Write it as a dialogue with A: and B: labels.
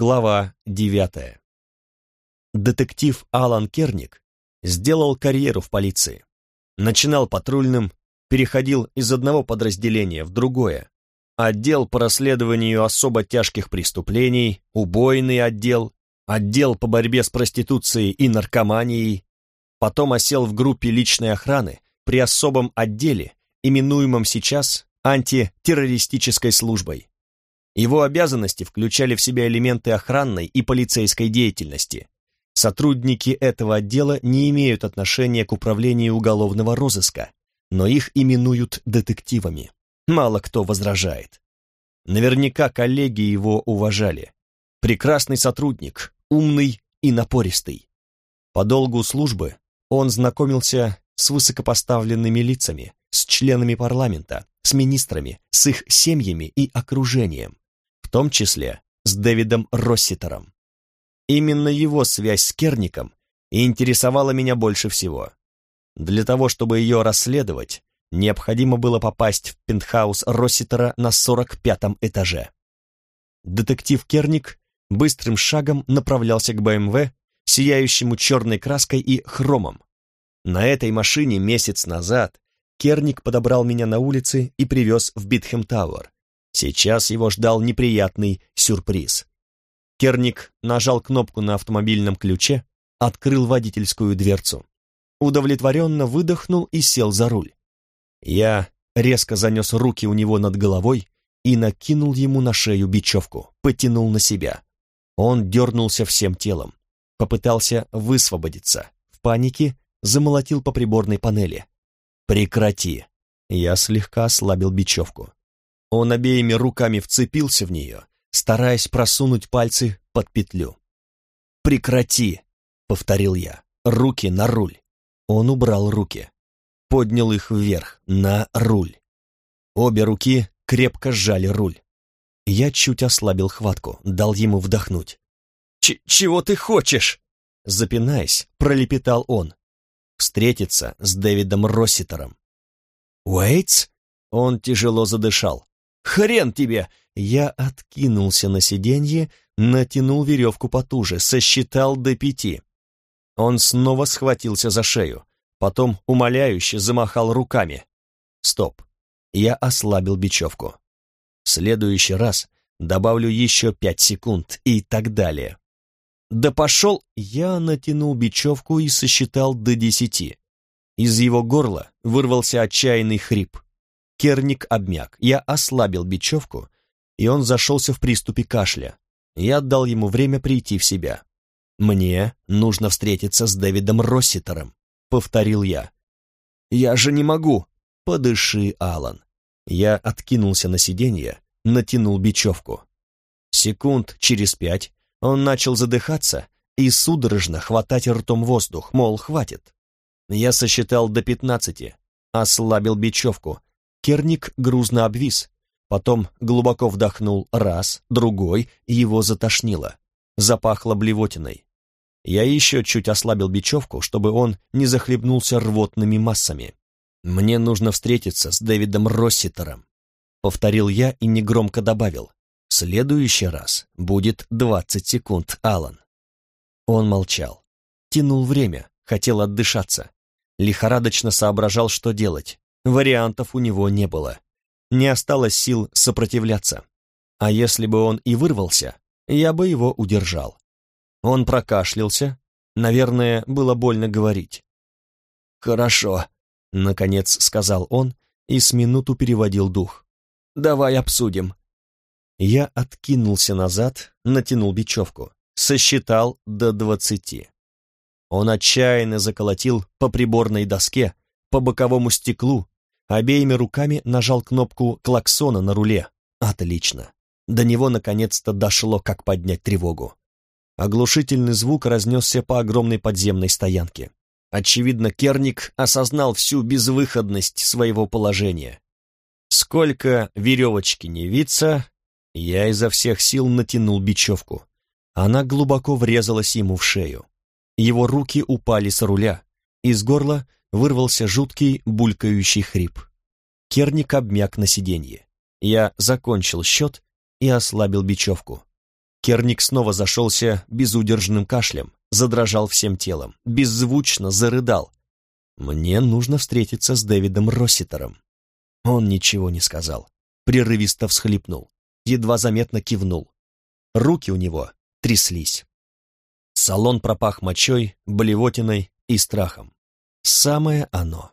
A: Глава девятая. Детектив Алан Керник сделал карьеру в полиции. Начинал патрульным, переходил из одного подразделения в другое. Отдел по расследованию особо тяжких преступлений, убойный отдел, отдел по борьбе с проституцией и наркоманией. Потом осел в группе личной охраны при особом отделе, именуемом сейчас антитеррористической службой. Его обязанности включали в себя элементы охранной и полицейской деятельности. Сотрудники этого отдела не имеют отношения к управлению уголовного розыска, но их именуют детективами. Мало кто возражает. Наверняка коллеги его уважали. Прекрасный сотрудник, умный и напористый. По долгу службы он знакомился с высокопоставленными лицами, с членами парламента, с министрами, с их семьями и окружением, в том числе с Дэвидом Росситером. Именно его связь с Керником интересовала меня больше всего. Для того, чтобы ее расследовать, необходимо было попасть в пентхаус Росситера на 45-м этаже. Детектив Керник быстрым шагом направлялся к БМВ, сияющему черной краской и хромом. На этой машине месяц назад Керник подобрал меня на улице и привез в Битхэм Тауэр, Сейчас его ждал неприятный сюрприз. Керник нажал кнопку на автомобильном ключе, открыл водительскую дверцу. Удовлетворенно выдохнул и сел за руль. Я резко занес руки у него над головой и накинул ему на шею бечевку, потянул на себя. Он дернулся всем телом, попытался высвободиться. В панике замолотил по приборной панели. «Прекрати!» Я слегка ослабил бечевку. Он обеими руками вцепился в нее, стараясь просунуть пальцы под петлю. «Прекрати!» — повторил я. «Руки на руль!» Он убрал руки. Поднял их вверх, на руль. Обе руки крепко сжали руль. Я чуть ослабил хватку, дал ему вдохнуть. Ч «Чего ты хочешь?» Запинаясь, пролепетал он. «Встретиться с Дэвидом Росситером». «Уэйтс?» Он тяжело задышал. Хрен тебе!» Я откинулся на сиденье, натянул веревку потуже, сосчитал до пяти. Он снова схватился за шею, потом умоляюще замахал руками. Стоп. Я ослабил бечевку. В следующий раз добавлю еще пять секунд и так далее. Да пошел, я натянул бечевку и сосчитал до десяти. Из его горла вырвался отчаянный хрип. Керник обмяк. Я ослабил бечевку, и он зашелся в приступе кашля. Я отдал ему время прийти в себя. «Мне нужно встретиться с Дэвидом Росситером», — повторил я. «Я же не могу!» «Подыши, Алан». Я откинулся на сиденье, натянул бечевку. Секунд через пять он начал задыхаться и судорожно хватать ртом воздух, мол, хватит. Я сосчитал до пятнадцати, ослабил бечевку, Керник грузно обвис, потом глубоко вдохнул раз, другой, и его затошнило. Запахло блевотиной. Я еще чуть ослабил бечевку, чтобы он не захлебнулся рвотными массами. «Мне нужно встретиться с Дэвидом Росситером», — повторил я и негромко добавил. «В следующий раз будет двадцать секунд, Алан». Он молчал. Тянул время, хотел отдышаться. Лихорадочно соображал, что делать. Вариантов у него не было. Не осталось сил сопротивляться. А если бы он и вырвался, я бы его удержал. Он прокашлялся. Наверное, было больно говорить. «Хорошо», — наконец сказал он и с минуту переводил дух. «Давай обсудим». Я откинулся назад, натянул бечевку, сосчитал до двадцати. Он отчаянно заколотил по приборной доске, по боковому стеклу, обеими руками нажал кнопку клаксона на руле. Отлично. До него наконец-то дошло, как поднять тревогу. Оглушительный звук разнесся по огромной подземной стоянке. Очевидно, Керник осознал всю безвыходность своего положения. Сколько веревочки не виться, я изо всех сил натянул бечевку. Она глубоко врезалась ему в шею. Его руки упали с руля. Из горла вырвался жуткий булькающий хрип. Керник обмяк на сиденье. Я закончил счет и ослабил бечевку. Керник снова зашелся безудержным кашлем, задрожал всем телом, беззвучно зарыдал. «Мне нужно встретиться с Дэвидом Росситером». Он ничего не сказал, прерывисто всхлипнул, едва заметно кивнул. Руки у него тряслись. Салон пропах мочой, блевотиной и страхом. Самое оно.